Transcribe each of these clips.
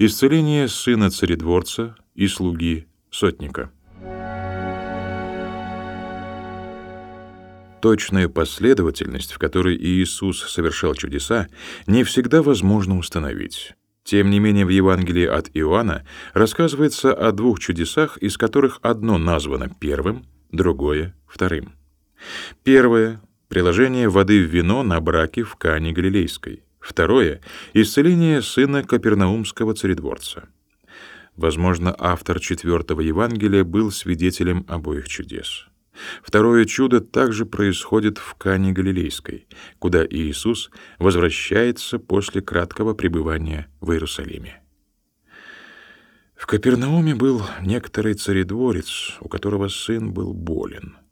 Исцеление сына царедворца и слуги сотника. Точная последовательность, в которой Иисус совершал чудеса, не всегда возможно установить. Тем не менее, в Евангелии от Иоанна рассказывается о двух чудесах, из которых одно названо первым, другое — вторым. Первое — приложение воды в вино на браке в Кане Галилейской. Второе — исцеление сына Капернаумского царедворца. Возможно, автор четвертого Евангелия был свидетелем обоих чудес. Второе чудо также происходит в Кане Галилейской, куда Иисус возвращается после краткого пребывания в Иерусалиме. В Капернауме был некоторый царедворец, у которого сын был болен —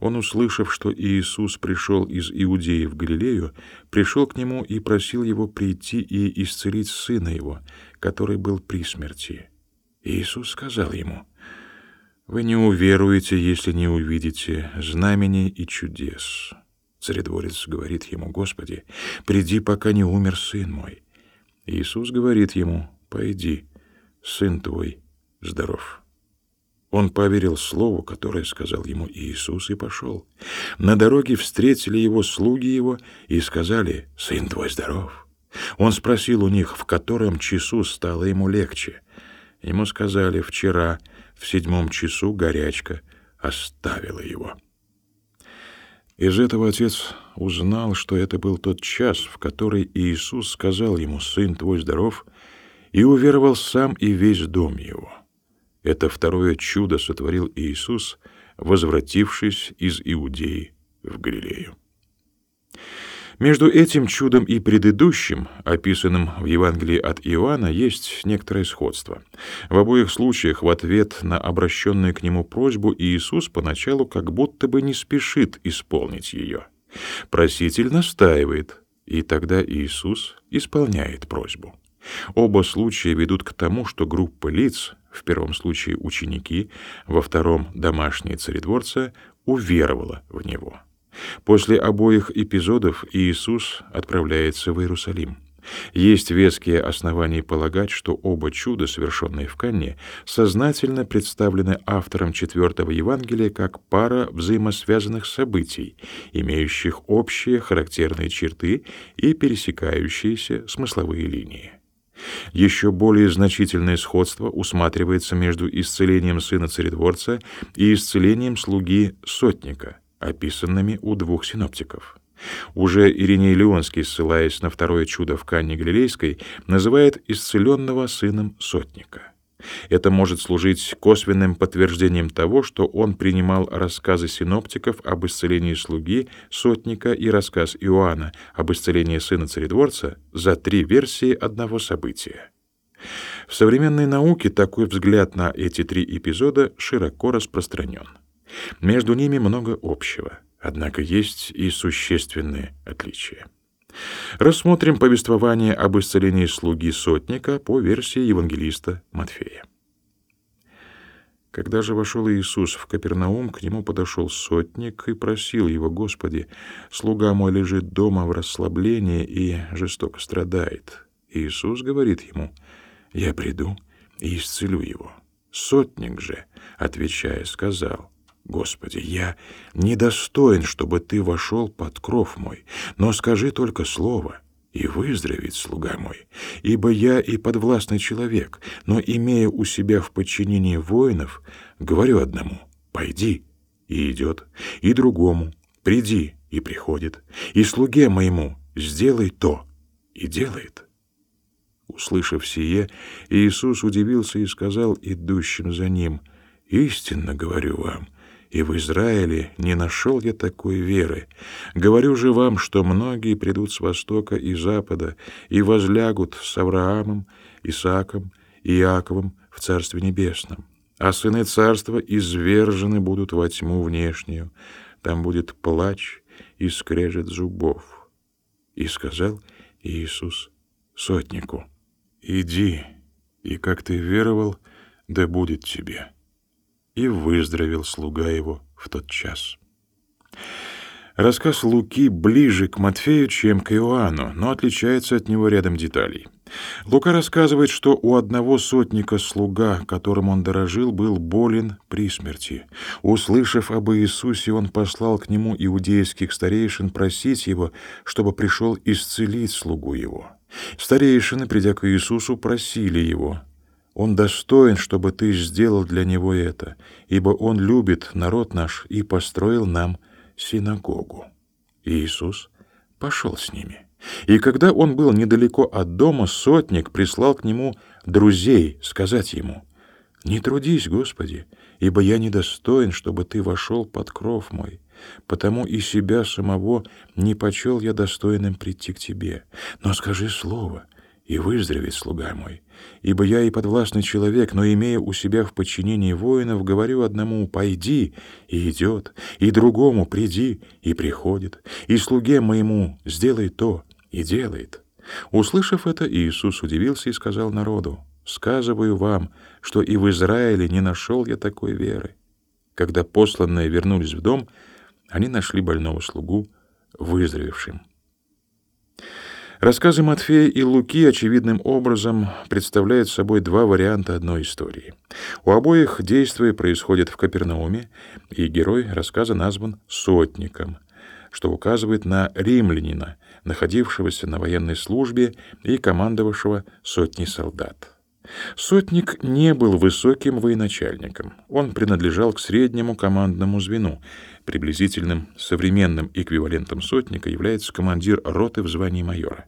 он, услышав, что Иисус пришел из Иудеи в Галилею, пришел к нему и просил его прийти и исцелить сына его, который был при смерти. Иисус сказал ему, «Вы не уверуете, если не увидите знамений и чудес». Царедворец говорит ему, «Господи, приди, пока не умер сын мой». Иисус говорит ему, «Пойди, сын твой здоров». Он поверил слову, которое сказал ему Иисус, и пошел. На дороге встретили его слуги его и сказали, «Сын твой здоров». Он спросил у них, в котором часу стало ему легче. Ему сказали, «Вчера в седьмом часу горячка оставила его». Из этого отец узнал, что это был тот час, в который Иисус сказал ему, «Сын твой здоров», и уверовал сам и весь дом его. Это второе чудо сотворил Иисус, возвратившись из Иудеи в Галилею. Между этим чудом и предыдущим, описанным в Евангелии от Иоанна, есть некоторое сходство. В обоих случаях в ответ на обращенную к нему просьбу Иисус поначалу как будто бы не спешит исполнить ее. Проситель настаивает, и тогда Иисус исполняет просьбу. Оба случая ведут к тому, что группа лиц, в первом случае ученики, во втором домашние царедворца, уверовала в него. После обоих эпизодов Иисус отправляется в Иерусалим. Есть веские основания полагать, что оба чуда, совершенные в Канне, сознательно представлены автором четвертого Евангелия как пара взаимосвязанных событий, имеющих общие характерные черты и пересекающиеся смысловые линии. Еще более значительное сходство усматривается между исцелением сына царедворца и исцелением слуги сотника, описанными у двух синоптиков. Уже Ириней Леонский, ссылаясь на второе чудо в Канне Галилейской, называет исцеленного сыном сотника. Это может служить косвенным подтверждением того, что он принимал рассказы синоптиков об исцелении слуги, сотника и рассказ Иоанна об исцелении сына царедворца за три версии одного события. В современной науке такой взгляд на эти три эпизода широко распространен. Между ними много общего, однако есть и существенные отличия. Рассмотрим повествование об исцелении слуги сотника по версии евангелиста Матфея. Когда же вошел Иисус в Капернаум, к нему подошел сотник и просил его, «Господи, слуга мой лежит дома в расслаблении и жестоко страдает». Иисус говорит ему, «Я приду и исцелю его». Сотник же, отвечая, сказал, Господи, я недостоин, чтобы ты вошел под кров мой, но скажи только слово, и выздоровеет слуга мой. Ибо я и подвластный человек, но, имея у себя в подчинении воинов, говорю одному «пойди» и идет, и другому «приди» и приходит, и слуге моему «сделай то» и делает. Услышав сие, Иисус удивился и сказал идущим за ним «Истинно говорю вам, — и в Израиле не нашел я такой веры. Говорю же вам, что многие придут с востока и запада и возлягут с Авраамом, Исааком и Иаковом в Царстве Небесном. А сыны царства извержены будут во тьму внешнюю. Там будет плач и скрежет зубов. И сказал Иисус сотнику, «Иди, и как ты веровал, да будет тебе» и выздоровел слуга его в тот час. Рассказ Луки ближе к Матфею, чем к Иоанну, но отличается от него рядом деталей. Лука рассказывает, что у одного сотника слуга, которым он дорожил, был болен при смерти. Услышав об Иисусе, он послал к нему иудейских старейшин просить его, чтобы пришел исцелить слугу его. Старейшины, придя к Иисусу, просили его, «Он достоин, чтобы ты сделал для него это, ибо он любит народ наш и построил нам синагогу. Иисус пошел с ними. И когда он был недалеко от дома, сотник прислал к нему друзей сказать ему, «Не трудись, Господи, ибо я недостоин, чтобы ты вошел под кров мой, потому и себя самого не почел я достойным прийти к тебе. Но скажи слово, и выздоровеет слуга мой. Ибо я и подвластный человек, но, имея у себя в подчинении воинов, говорю одному «пойди» и идет, и другому «приди» и приходит, и слуге моему «сделай то» и делает. Услышав это, Иисус удивился и сказал народу, «Сказываю вам, что и в Израиле не нашел я такой веры». Когда посланные вернулись в дом, они нашли больного слугу, выздоровевшим. Рассказы Матфея и Луки очевидным образом представляют собой два варианта одной истории. У обоих действие происходит в Капернауме, и герой рассказа назван сотником, что указывает на римлянина, находившегося на военной службе и командовавшего сотней солдат. Сотник не был высоким военачальником. Он принадлежал к среднему командному звену. Приблизительным современным эквивалентом сотника является командир роты в звании майора.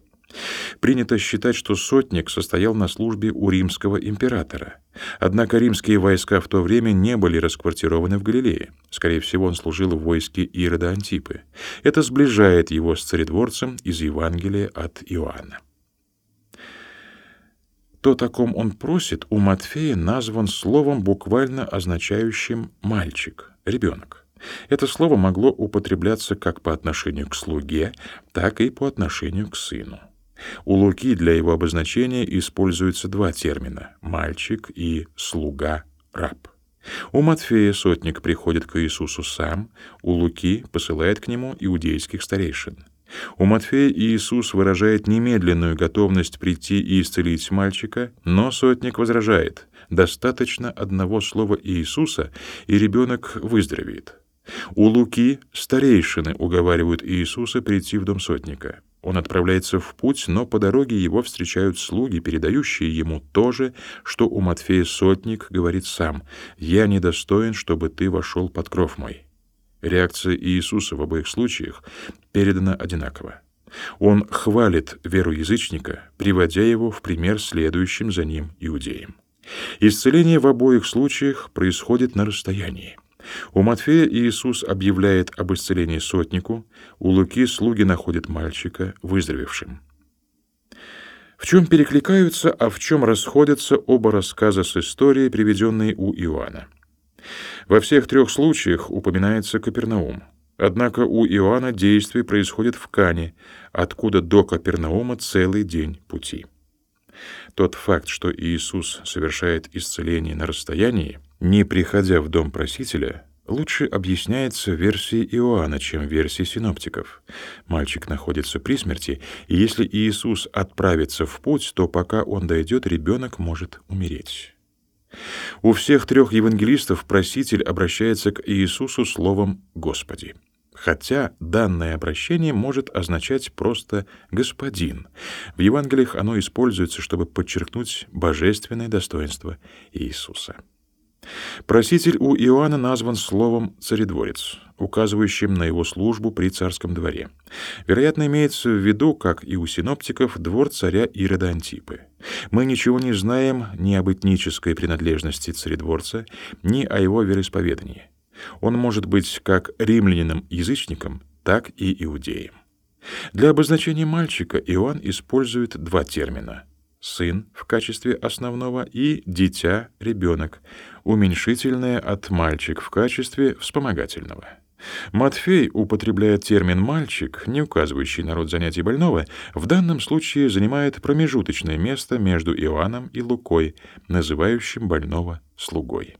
Принято считать, что сотник состоял на службе у римского императора. Однако римские войска в то время не были расквартированы в Галилее. Скорее всего, он служил в войске Ирода Антипы. Это сближает его с царедворцем из Евангелия от Иоанна. То, о ком он просит, у Матфея назван словом, буквально означающим «мальчик», «ребенок». Это слово могло употребляться как по отношению к слуге, так и по отношению к сыну. У Луки для его обозначения используются два термина — «мальчик» и «слуга», «раб». У Матфея сотник приходит к Иисусу сам, у Луки посылает к нему иудейских старейшин. У Матфея Иисус выражает немедленную готовность прийти и исцелить мальчика, но сотник возражает: достаточно одного слова Иисуса, и ребенок выздоровеет. У Луки старейшины уговаривают Иисуса прийти в дом сотника. Он отправляется в путь, но по дороге его встречают слуги, передающие ему то же, что у Матфея сотник говорит сам: "Я недостоин, чтобы ты вошел под кров мой". Реакция Иисуса в обоих случаях передана одинаково. Он хвалит веру язычника, приводя его в пример следующим за ним иудеям. Исцеление в обоих случаях происходит на расстоянии. У Матфея Иисус объявляет об исцелении сотнику, у Луки слуги находят мальчика выздоровевшим. В чем перекликаются, а в чем расходятся оба рассказа с историей, приведенные у Иоанна? Во всех трех случаях упоминается Капернаум. Однако у Иоанна действие происходит в Кане, откуда до Капернаума целый день пути. Тот факт, что Иисус совершает исцеление на расстоянии, не приходя в дом просителя, лучше объясняется версией Иоанна, чем версией синоптиков. Мальчик находится при смерти, и если Иисус отправится в путь, то пока он дойдет, ребенок может умереть. У всех трех евангелистов проситель обращается к Иисусу словом «Господи». Хотя данное обращение может означать просто «господин». В Евангелиях оно используется, чтобы подчеркнуть божественное достоинство Иисуса. Проситель у Иоанна назван словом «царедворец», указывающим на его службу при царском дворе. Вероятно, имеется в виду, как и у синоптиков, двор царя Ирода Антипы. Мы ничего не знаем ни об этнической принадлежности царедворца, ни о его вероисповедании. Он может быть как римлянином-язычником, так и иудеем. Для обозначения мальчика Иоанн использует два термина — сын в качестве основного и дитя, ребенок, уменьшительное от мальчик в качестве вспомогательного. Матфей употребляет термин «мальчик», не указывающий на род занятий больного, в данном случае занимает промежуточное место между Иоанном и Лукой, называющим больного слугой.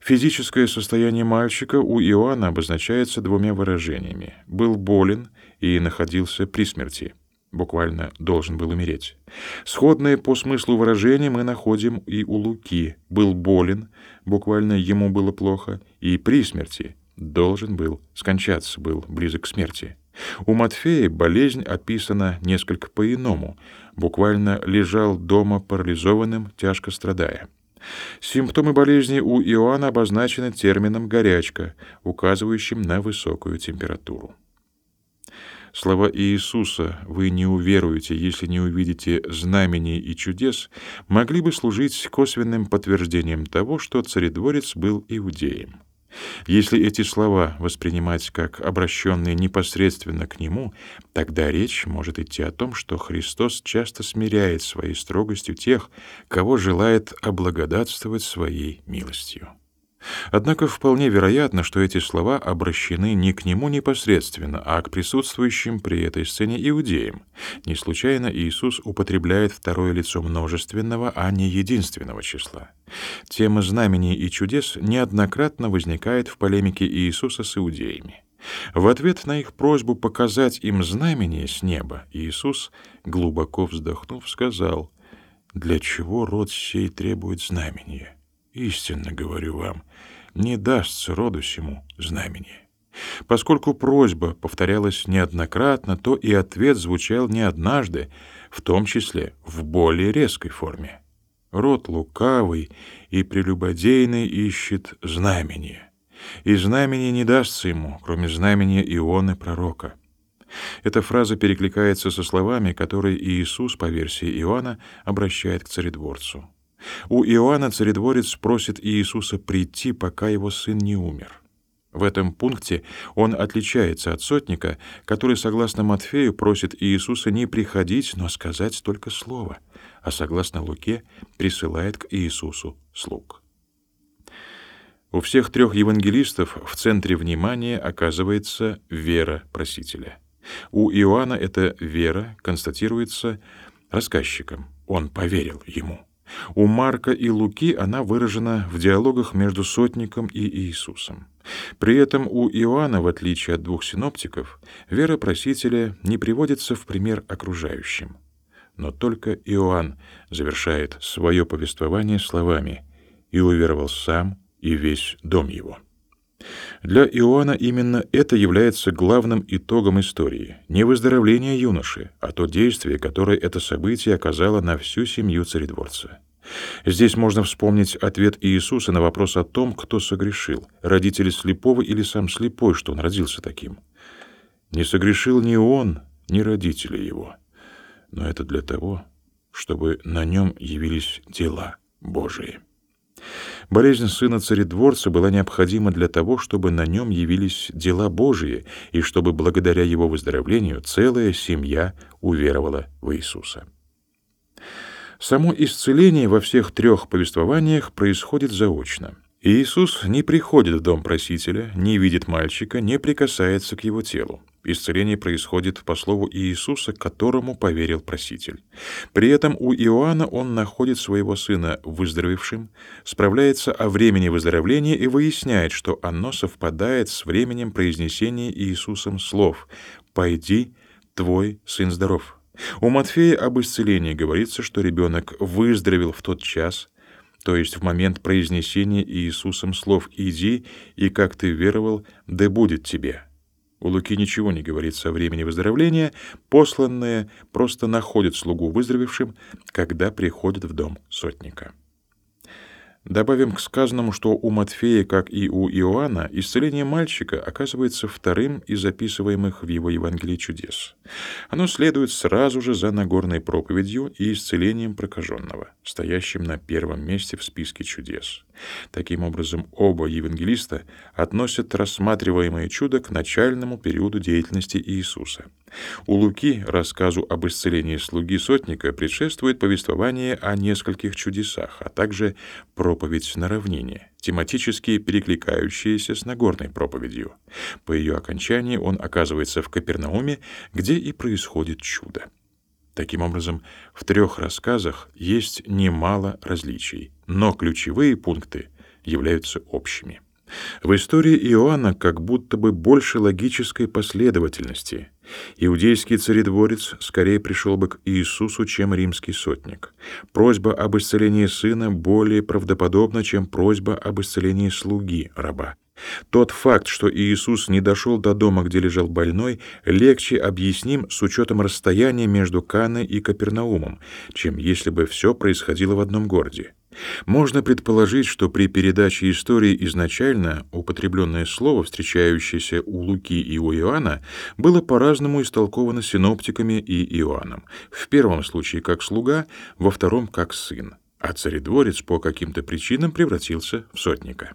Физическое состояние мальчика у Иоанна обозначается двумя выражениями: был болен и находился при смерти. Буквально должен был умереть. Сходное по смыслу выражения мы находим и у Луки. Был болен, буквально ему было плохо, и при смерти должен был скончаться, был близок к смерти. У Матфея болезнь описана несколько по-иному, буквально лежал дома парализованным, тяжко страдая. Симптомы болезни у Иоанна обозначены термином «горячка», указывающим на высокую температуру. Слова Иисуса «Вы не уверуете, если не увидите знамений и чудес» могли бы служить косвенным подтверждением того, что царедворец был иудеем. Если эти слова воспринимать как обращенные непосредственно к нему, тогда речь может идти о том, что Христос часто смиряет своей строгостью тех, кого желает облагодатствовать своей милостью. Однако вполне вероятно, что эти слова обращены не к нему непосредственно, а к присутствующим при этой сцене иудеям. Не случайно Иисус употребляет второе лицо множественного, а не единственного числа. Тема знамений и чудес неоднократно возникает в полемике Иисуса с иудеями. В ответ на их просьбу показать им знамение с неба, Иисус, глубоко вздохнув, сказал, «Для чего род сей требует знамения? Истинно говорю вам, не дастся роду сему знамение. Поскольку просьба повторялась неоднократно, то и ответ звучал не однажды, в том числе в более резкой форме. Род лукавый и прелюбодейный ищет знамение, и знамение не дастся ему, кроме знамения Ионы пророка. Эта фраза перекликается со словами, которые Иисус, по версии Иоанна, обращает к царедворцу. У Иоанна царедворец просит Иисуса прийти, пока его сын не умер. В этом пункте он отличается от сотника, который, согласно Матфею, просит Иисуса не приходить, но сказать только слово, а согласно Луке, присылает к Иисусу слуг. У всех трех евангелистов в центре внимания оказывается вера просителя. У Иоанна эта вера констатируется рассказчиком. Он поверил ему. У Марка и Луки она выражена в диалогах между сотником и Иисусом. При этом у Иоанна, в отличие от двух синоптиков, вера просителя не приводится в пример окружающим. Но только Иоанн завершает свое повествование словами «И уверовал сам и весь дом его». Для Иоанна именно это является главным итогом истории, не выздоровление юноши, а то действие, которое это событие оказало на всю семью царедворца. Здесь можно вспомнить ответ Иисуса на вопрос о том, кто согрешил, родители слепого или сам слепой, что он родился таким. Не согрешил ни он, ни родители его, но это для того, чтобы на нем явились дела Божии. Болезнь сына царедворца была необходима для того, чтобы на нем явились дела Божии, и чтобы благодаря его выздоровлению целая семья уверовала в Иисуса. Само исцеление во всех трех повествованиях происходит заочно. Иисус не приходит в дом просителя, не видит мальчика, не прикасается к его телу. Исцеление происходит по слову Иисуса, которому поверил проситель. При этом у Иоанна он находит своего сына выздоровевшим, справляется о времени выздоровления и выясняет, что оно совпадает с временем произнесения Иисусом слов «Пойди, твой сын здоров». У Матфея об исцелении говорится, что ребенок выздоровел в тот час, то есть в момент произнесения Иисусом слов «Иди, и как ты веровал, да будет тебе». У Луки ничего не говорится о времени выздоровления, посланные просто находят слугу выздоровевшим, когда приходят в дом сотника. Добавим к сказанному, что у Матфея, как и у Иоанна, исцеление мальчика оказывается вторым из записываемых в его Евангелии чудес. Оно следует сразу же за Нагорной проповедью и исцелением прокаженного, стоящим на первом месте в списке чудес. Таким образом, оба евангелиста относят рассматриваемое чудо к начальному периоду деятельности Иисуса. У Луки рассказу об исцелении слуги сотника предшествует повествование о нескольких чудесах, а также проповедь на равнине, тематически перекликающаяся с Нагорной проповедью. По ее окончании он оказывается в Капернауме, где и происходит чудо. Таким образом, в трех рассказах есть немало различий, но ключевые пункты являются общими. В истории Иоанна как будто бы больше логической последовательности. Иудейский царедворец скорее пришел бы к Иисусу, чем римский сотник. Просьба об исцелении сына более правдоподобна, чем просьба об исцелении слуги, раба. Тот факт, что Иисус не дошел до дома, где лежал больной, легче объясним с учетом расстояния между Каной и Капернаумом, чем если бы все происходило в одном городе. Можно предположить, что при передаче истории изначально употребленное слово, встречающееся у Луки и у Иоанна, было по-разному истолковано синоптиками и Иоанном. В первом случае как слуга, во втором как сын, а царедворец по каким-то причинам превратился в сотника.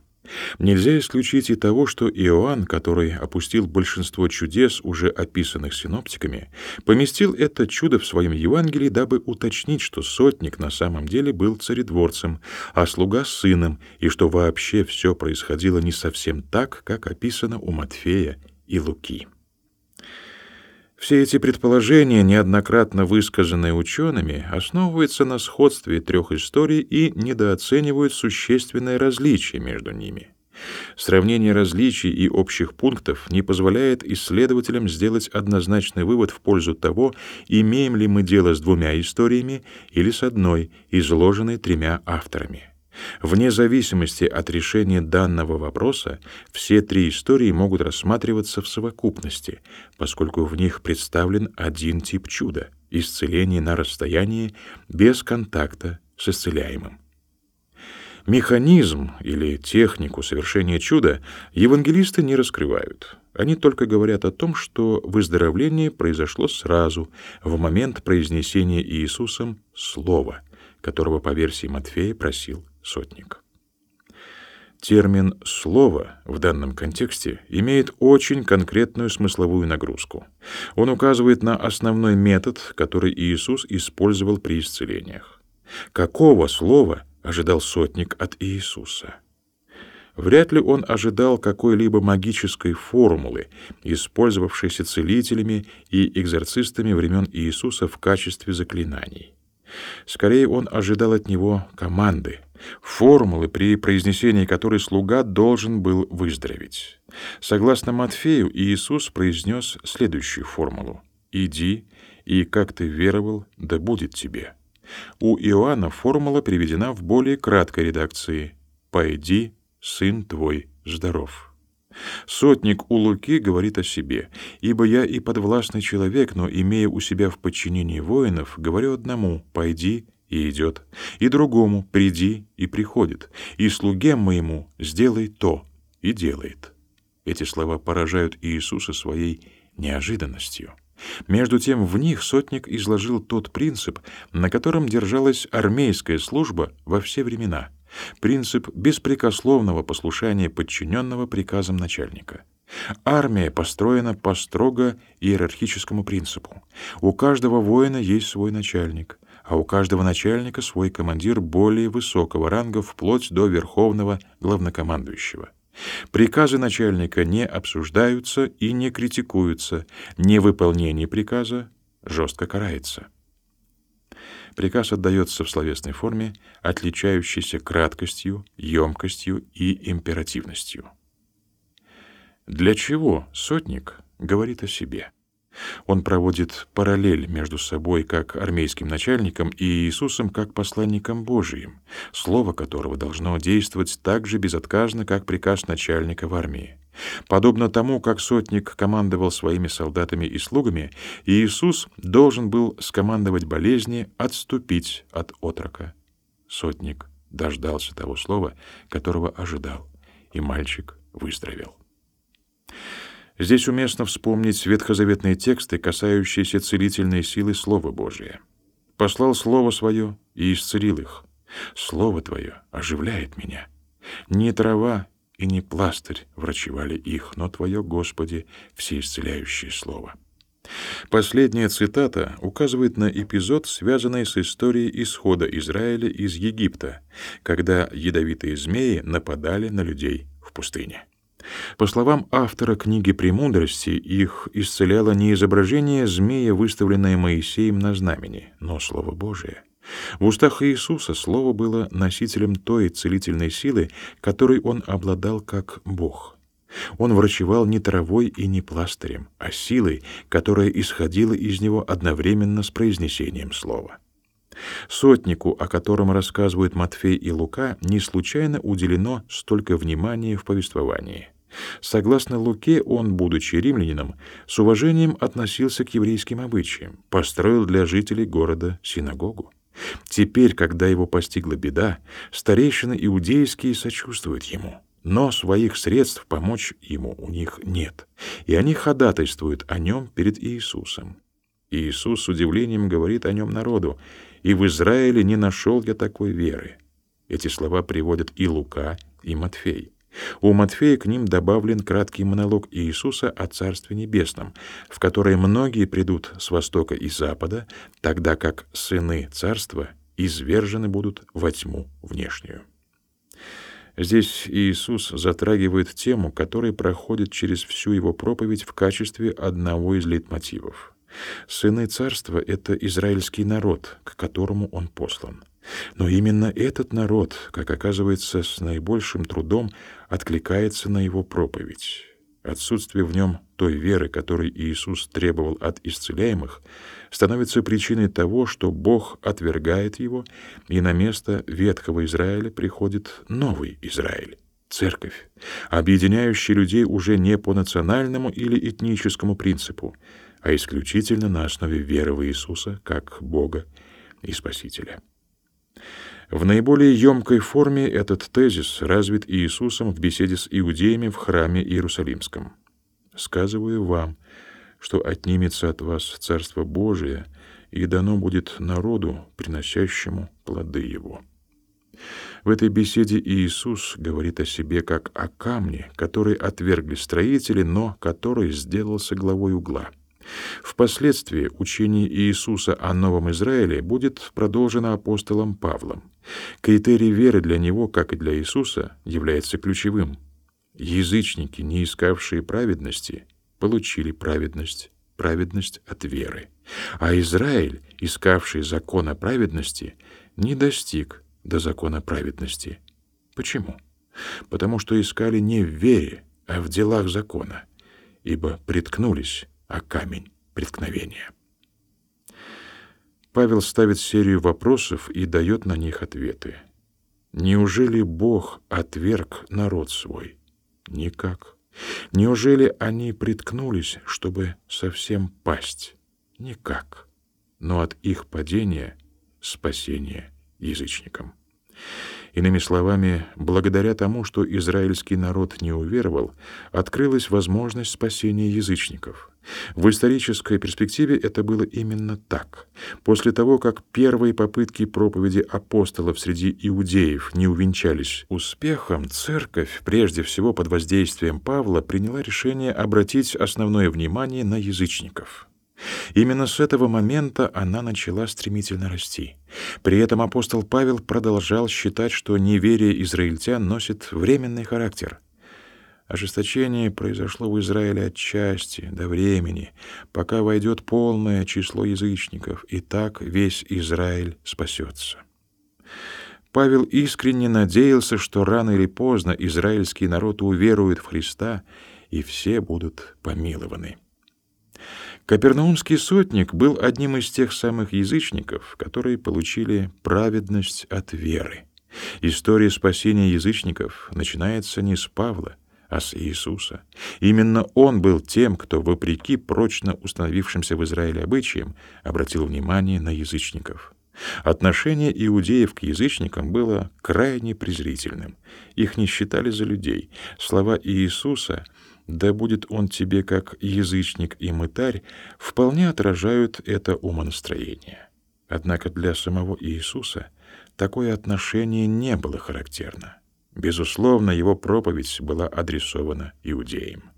Нельзя исключить и того, что Иоанн, который опустил большинство чудес, уже описанных синоптиками, поместил это чудо в своем Евангелии, дабы уточнить, что сотник на самом деле был царедворцем, а слуга — сыном, и что вообще все происходило не совсем так, как описано у Матфея и Луки. Все эти предположения, неоднократно высказанные учеными, основываются на сходстве трех историй и недооценивают существенное различие между ними. Сравнение различий и общих пунктов не позволяет исследователям сделать однозначный вывод в пользу того, имеем ли мы дело с двумя историями или с одной, изложенной тремя авторами. Вне зависимости от решения данного вопроса, все три истории могут рассматриваться в совокупности, поскольку в них представлен один тип чуда — исцеление на расстоянии без контакта с исцеляемым. Механизм или технику совершения чуда евангелисты не раскрывают. Они только говорят о том, что выздоровление произошло сразу, в момент произнесения Иисусом слова, которого по версии Матфея просил сотник. Термин «слово» в данном контексте имеет очень конкретную смысловую нагрузку. Он указывает на основной метод, который Иисус использовал при исцелениях. Какого слова ожидал сотник от Иисуса? Вряд ли он ожидал какой-либо магической формулы, использовавшейся целителями и экзорцистами времен Иисуса в качестве заклинаний. Скорее он ожидал от него команды — формулы, при произнесении которой слуга должен был выздороветь. Согласно Матфею, Иисус произнес следующую формулу: "Иди, и как ты веровал, да будет тебе". У Иоанна формула приведена в более краткой редакции: "Пойди, сын твой здоров". Сотник у Луки говорит о себе: "Ибо я и подвластный человек, но имея у себя в подчинении воинов, говорю одному: пойди и идет, и другому приди и приходит, и слуге моему сделай то и делает. Эти слова поражают Иисуса своей неожиданностью. Между тем в них сотник изложил тот принцип, на котором держалась армейская служба во все времена. Принцип беспрекословного послушания подчиненного приказам начальника. Армия построена по строго иерархическому принципу. У каждого воина есть свой начальник а у каждого начальника свой командир более высокого ранга вплоть до верховного главнокомандующего. Приказы начальника не обсуждаются и не критикуются, невыполнение приказа жестко карается. Приказ отдается в словесной форме, отличающейся краткостью, емкостью и императивностью. Для чего сотник говорит о себе? Он проводит параллель между собой как армейским начальником и Иисусом как посланником Божиим, слово которого должно действовать так же безотказно, как приказ начальника в армии. Подобно тому, как сотник командовал своими солдатами и слугами, Иисус должен был скомандовать болезни отступить от отрока. Сотник дождался того слова, которого ожидал, и мальчик выздоровел. Здесь уместно вспомнить ветхозаветные тексты, касающиеся целительной силы Слова Божия. «Послал Слово Свое и исцелил их. Слово Твое оживляет меня. Не трава и не пластырь врачевали их, но Твое, Господи, всеисцеляющее Слово». Последняя цитата указывает на эпизод, связанный с историей исхода Израиля из Египта, когда ядовитые змеи нападали на людей в пустыне. По словам автора книги «Премудрости», их исцеляло не изображение змея, выставленное Моисеем на знамени, но Слово Божие. В устах Иисуса слово было носителем той целительной силы, которой он обладал как Бог. Он врачевал не травой и не пластырем, а силой, которая исходила из него одновременно с произнесением слова. Сотнику, о котором рассказывают Матфей и Лука, не случайно уделено столько внимания в повествовании. Согласно Луке, он, будучи римлянином, с уважением относился к еврейским обычаям, построил для жителей города синагогу. Теперь, когда его постигла беда, старейшины иудейские сочувствуют ему, но своих средств помочь ему у них нет, и они ходатайствуют о нем перед Иисусом. Иисус с удивлением говорит о нем народу, «И в Израиле не нашел я такой веры». Эти слова приводят и Лука, и Матфей. У Матфея к ним добавлен краткий монолог Иисуса о Царстве Небесном, в который многие придут с востока и запада, тогда как сыны Царства извержены будут во тьму внешнюю. Здесь Иисус затрагивает тему, которая проходит через всю его проповедь в качестве одного из лейтмотивов. Сыны Царства — это израильский народ, к которому он послан. Но именно этот народ, как оказывается, с наибольшим трудом откликается на его проповедь. Отсутствие в нем той веры, которой Иисус требовал от исцеляемых, становится причиной того, что Бог отвергает его, и на место ветхого Израиля приходит новый Израиль, церковь, объединяющая людей уже не по национальному или этническому принципу, а исключительно на основе веры в Иисуса как Бога и Спасителя. В наиболее емкой форме этот тезис развит Иисусом в беседе с иудеями в храме Иерусалимском. «Сказываю вам, что отнимется от вас Царство Божие, и дано будет народу, приносящему плоды его». В этой беседе Иисус говорит о себе как о камне, который отвергли строители, но который сделался главой угла — Впоследствии учение Иисуса о Новом Израиле будет продолжено апостолом Павлом. Критерий веры для него, как и для Иисуса, является ключевым. Язычники, не искавшие праведности, получили праведность, праведность от веры. А Израиль, искавший закона праведности, не достиг до закона праведности. Почему? Потому что искали не в вере, а в делах закона, ибо приткнулись а камень преткновения. Павел ставит серию вопросов и дает на них ответы. Неужели Бог отверг народ свой? Никак. Неужели они приткнулись, чтобы совсем пасть? Никак. Но от их падения спасение язычникам. Иными словами, благодаря тому, что израильский народ не уверовал, открылась возможность спасения язычников. В исторической перспективе это было именно так. После того, как первые попытки проповеди апостолов среди иудеев не увенчались успехом, церковь, прежде всего под воздействием Павла, приняла решение обратить основное внимание на язычников. Именно с этого момента она начала стремительно расти. При этом апостол Павел продолжал считать, что неверие израильтян носит временный характер. Ожесточение произошло в Израиле отчасти, до времени, пока войдет полное число язычников, и так весь Израиль спасется. Павел искренне надеялся, что рано или поздно израильский народ уверует в Христа, и все будут помилованы. Капернаумский сотник был одним из тех самых язычников, которые получили праведность от веры. История спасения язычников начинается не с Павла, а с Иисуса. Именно он был тем, кто, вопреки прочно установившимся в Израиле обычаям, обратил внимание на язычников. Отношение иудеев к язычникам было крайне презрительным. Их не считали за людей. Слова Иисуса — да будет он тебе как язычник и мытарь, вполне отражают это умонастроение. Однако для самого Иисуса такое отношение не было характерно. Безусловно, его проповедь была адресована иудеям.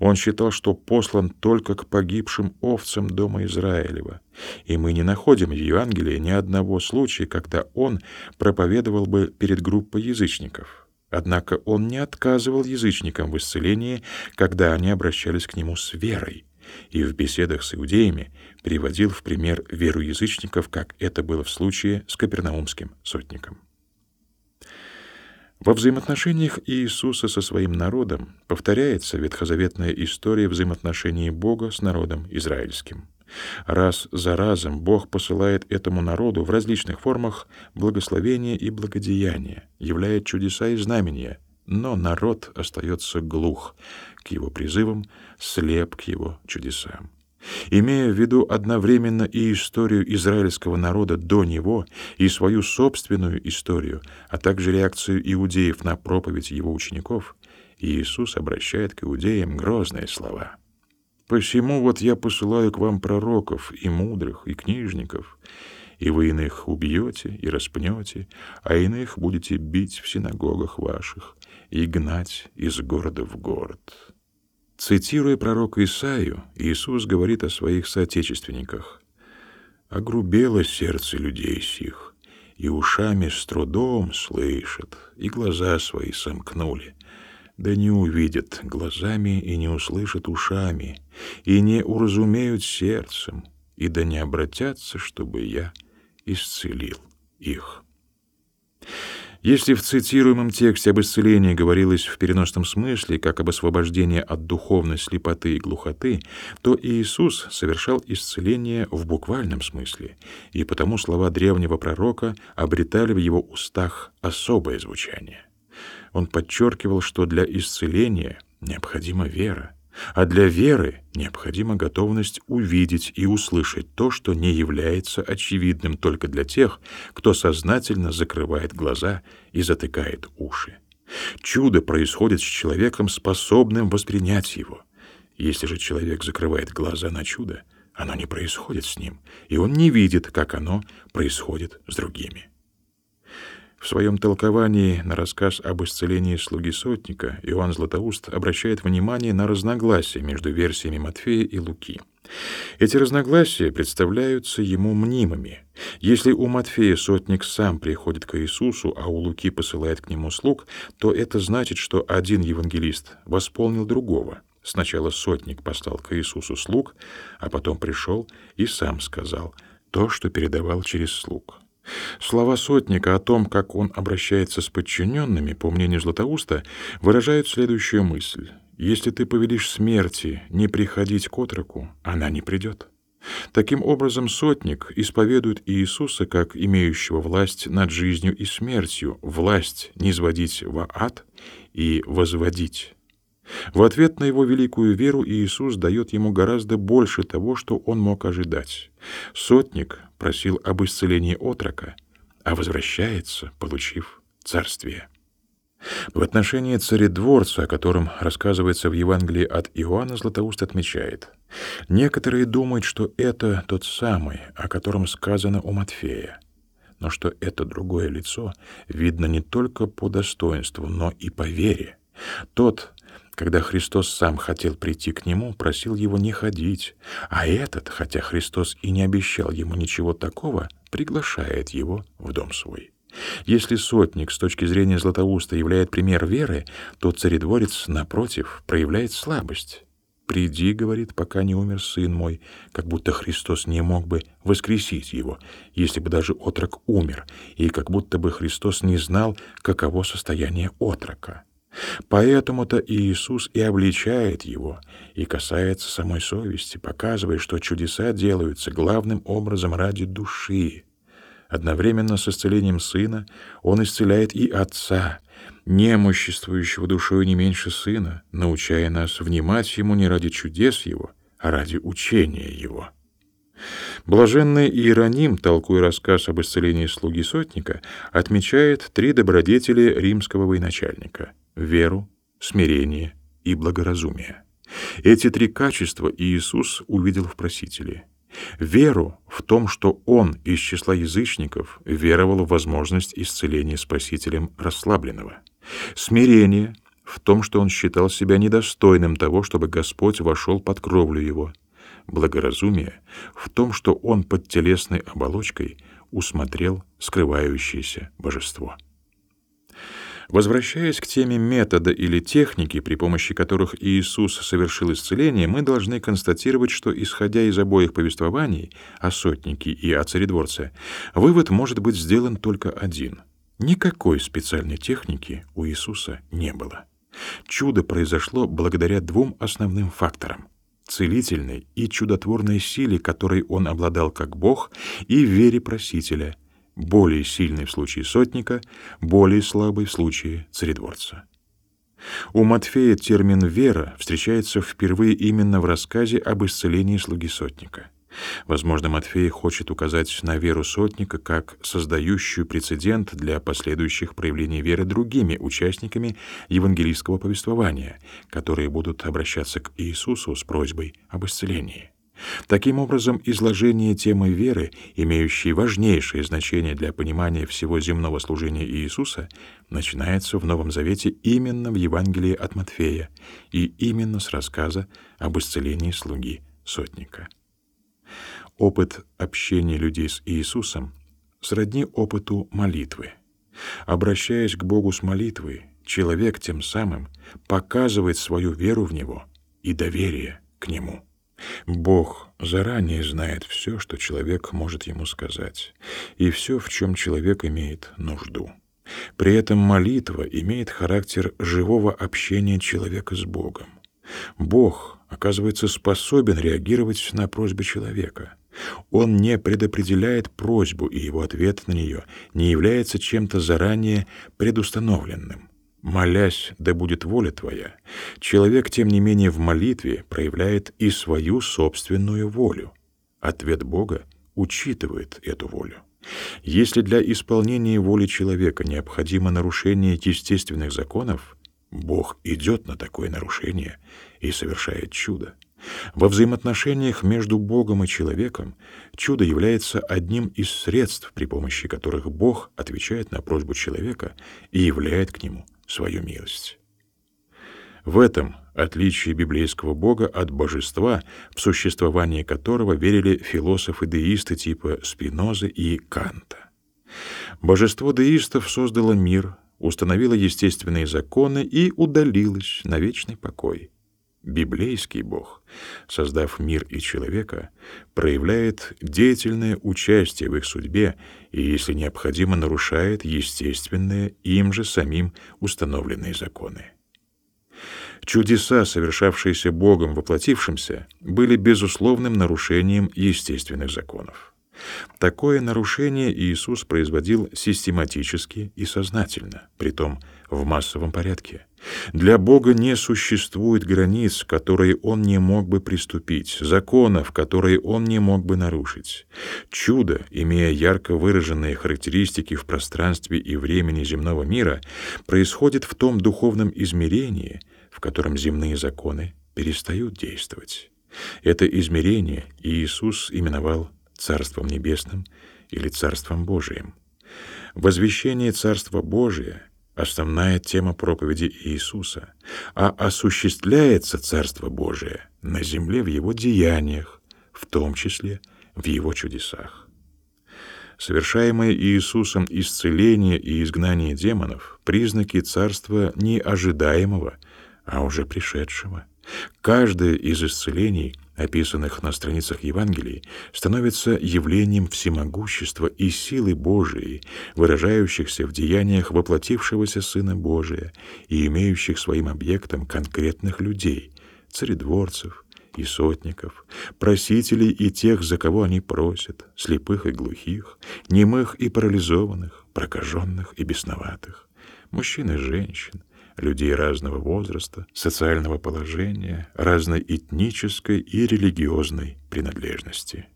Он считал, что послан только к погибшим овцам дома Израилева, и мы не находим в Евангелии ни одного случая, когда он проповедовал бы перед группой язычников. Однако он не отказывал язычникам в исцелении, когда они обращались к нему с верой. и в беседах с иудеями приводил в пример веру язычников, как это было в случае с капернаумским сотником. Во взаимоотношениях Иисуса со своим народом повторяется ветхозаветная история взаимоотношений Бога с народом израильским. Раз за разом Бог посылает этому народу в различных формах благословения и благодеяния, являет чудеса и знамения, но народ остается глух к его призывам, слеп к его чудесам. Имея в виду одновременно и историю израильского народа до него, и свою собственную историю, а также реакцию иудеев на проповедь его учеников, Иисус обращает к иудеям грозные слова. «Посему вот я посылаю к вам пророков и мудрых, и книжников, и вы иных убьете и распнете, а иных будете бить в синагогах ваших и гнать из города в город». Цитируя пророка Исаию, Иисус говорит о своих соотечественниках. «Огрубело сердце людей сих, и ушами с трудом слышат, и глаза свои сомкнули. Да не увидят глазами и не услышат ушами, и не уразумеют сердцем, и да не обратятся, чтобы я исцелил их». Если в цитируемом тексте об исцелении говорилось в переносном смысле, как об освобождении от духовной слепоты и глухоты, то Иисус совершал исцеление в буквальном смысле, и потому слова древнего пророка обретали в его устах особое звучание. Он подчеркивал, что для исцеления необходима вера, а для веры необходима готовность увидеть и услышать то, что не является очевидным только для тех, кто сознательно закрывает глаза и затыкает уши. Чудо происходит с человеком, способным воспринять его. Если же человек закрывает глаза на чудо, оно не происходит с ним, и он не видит, как оно происходит с другими. В своем толковании на рассказ об исцелении слуги сотника Иоанн Златоуст обращает внимание на разногласия между версиями Матфея и Луки. Эти разногласия представляются ему мнимыми. Если у Матфея сотник сам приходит к Иисусу, а у Луки посылает к нему слуг, то это значит, что один евангелист восполнил другого. Сначала сотник послал к Иисусу слуг, а потом пришел и сам сказал то, что передавал через слуг. Слова сотника о том, как он обращается с подчиненными, по мнению Златоуста, выражают следующую мысль. «Если ты повелишь смерти не приходить к отроку, она не придет». Таким образом, сотник исповедует Иисуса как имеющего власть над жизнью и смертью, власть не сводить во ад и возводить. В ответ на его великую веру Иисус дает ему гораздо больше того, что он мог ожидать. Сотник просил об исцелении отрока, а возвращается, получив царствие. В отношении царедворца, о котором рассказывается в Евангелии от Иоанна, Златоуст отмечает, «Некоторые думают, что это тот самый, о котором сказано у Матфея, но что это другое лицо видно не только по достоинству, но и по вере. Тот, когда Христос сам хотел прийти к нему, просил его не ходить, а этот, хотя Христос и не обещал ему ничего такого, приглашает его в дом свой. Если сотник с точки зрения Златоуста являет пример веры, то царедворец, напротив, проявляет слабость. «Приди, — говорит, — пока не умер сын мой», как будто Христос не мог бы воскресить его, если бы даже отрок умер, и как будто бы Христос не знал, каково состояние отрока. Поэтому-то Иисус и обличает его, и касается самой совести, показывая, что чудеса делаются главным образом ради души. Одновременно с исцелением Сына Он исцеляет и Отца, немоществующего душой не меньше Сына, научая нас внимать Ему не ради чудес Его, а ради учения Его. Блаженный Иероним, толкуя рассказ об исцелении слуги сотника, отмечает три добродетели римского военачальника — веру, смирение и благоразумие. Эти три качества Иисус увидел в просителе. Веру в том, что он из числа язычников веровал в возможность исцеления Спасителем расслабленного. Смирение в том, что он считал себя недостойным того, чтобы Господь вошел под кровлю его. Благоразумие в том, что он под телесной оболочкой усмотрел скрывающееся божество. Возвращаясь к теме метода или техники, при помощи которых Иисус совершил исцеление, мы должны констатировать, что, исходя из обоих повествований о сотнике и о царедворце, вывод может быть сделан только один. Никакой специальной техники у Иисуса не было. Чудо произошло благодаря двум основным факторам — целительной и чудотворной силе, которой он обладал как Бог, и вере просителя — более сильный в случае сотника, более слабый в случае царедворца. У Матфея термин «вера» встречается впервые именно в рассказе об исцелении слуги сотника. Возможно, Матфей хочет указать на веру сотника как создающую прецедент для последующих проявлений веры другими участниками евангелийского повествования, которые будут обращаться к Иисусу с просьбой об исцелении. Таким образом, изложение темы веры, имеющей важнейшее значение для понимания всего земного служения Иисуса, начинается в Новом Завете именно в Евангелии от Матфея и именно с рассказа об исцелении слуги сотника. Опыт общения людей с Иисусом сродни опыту молитвы. Обращаясь к Богу с молитвой, человек тем самым показывает свою веру в Него и доверие к Нему. Бог заранее знает все, что человек может ему сказать, и все, в чем человек имеет нужду. При этом молитва имеет характер живого общения человека с Богом. Бог, оказывается, способен реагировать на просьбы человека. Он не предопределяет просьбу, и его ответ на нее не является чем-то заранее предустановленным. Молясь, да будет воля твоя, человек, тем не менее, в молитве проявляет и свою собственную волю. Ответ Бога учитывает эту волю. Если для исполнения воли человека необходимо нарушение естественных законов, Бог идет на такое нарушение и совершает чудо. Во взаимоотношениях между Богом и человеком чудо является одним из средств, при помощи которых Бог отвечает на просьбу человека и являет к нему свою милость. В этом отличие библейского Бога от божества, в существование которого верили философы-деисты типа Спинозы и Канта. Божество деистов создало мир, установило естественные законы и удалилось на вечный покой. Библейский Бог, создав мир и человека, проявляет деятельное участие в их судьбе и, если необходимо, нарушает естественные, им же самим установленные законы. Чудеса, совершавшиеся Богом воплотившимся, были безусловным нарушением естественных законов. Такое нарушение Иисус производил систематически и сознательно, притом в массовом порядке. Для Бога не существует границ, которые Он не мог бы приступить, законов, которые Он не мог бы нарушить. Чудо, имея ярко выраженные характеристики в пространстве и времени земного мира, происходит в том духовном измерении, в котором земные законы перестают действовать. Это измерение Иисус именовал Царством Небесным или Царством Божиим. Возвещение Царства Божия — основная тема проповеди Иисуса, а осуществляется Царство Божие на земле в Его деяниях, в том числе в Его чудесах. Совершаемое Иисусом исцеление и изгнание демонов — признаки Царства не ожидаемого, а уже пришедшего. Каждое из исцелений — описанных на страницах Евангелий, становится явлением всемогущества и силы Божией, выражающихся в деяниях воплотившегося Сына Божия и имеющих своим объектом конкретных людей, царедворцев и сотников, просителей и тех, за кого они просят, слепых и глухих, немых и парализованных, прокаженных и бесноватых, мужчин и женщин, людей разного возраста, социального положения, разной этнической и религиозной принадлежности.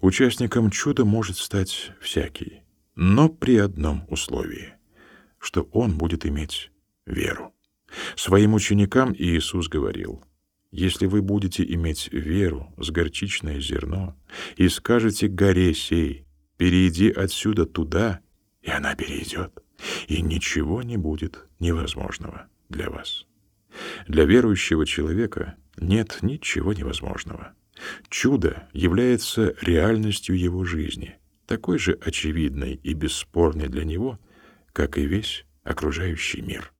Участником чуда может стать всякий, но при одном условии, что он будет иметь веру. Своим ученикам Иисус говорил, «Если вы будете иметь веру с горчичное зерно и скажете горе сей, перейди отсюда туда, и она перейдет, и ничего не будет невозможного для вас. Для верующего человека нет ничего невозможного. Чудо является реальностью его жизни, такой же очевидной и бесспорной для него, как и весь окружающий мир.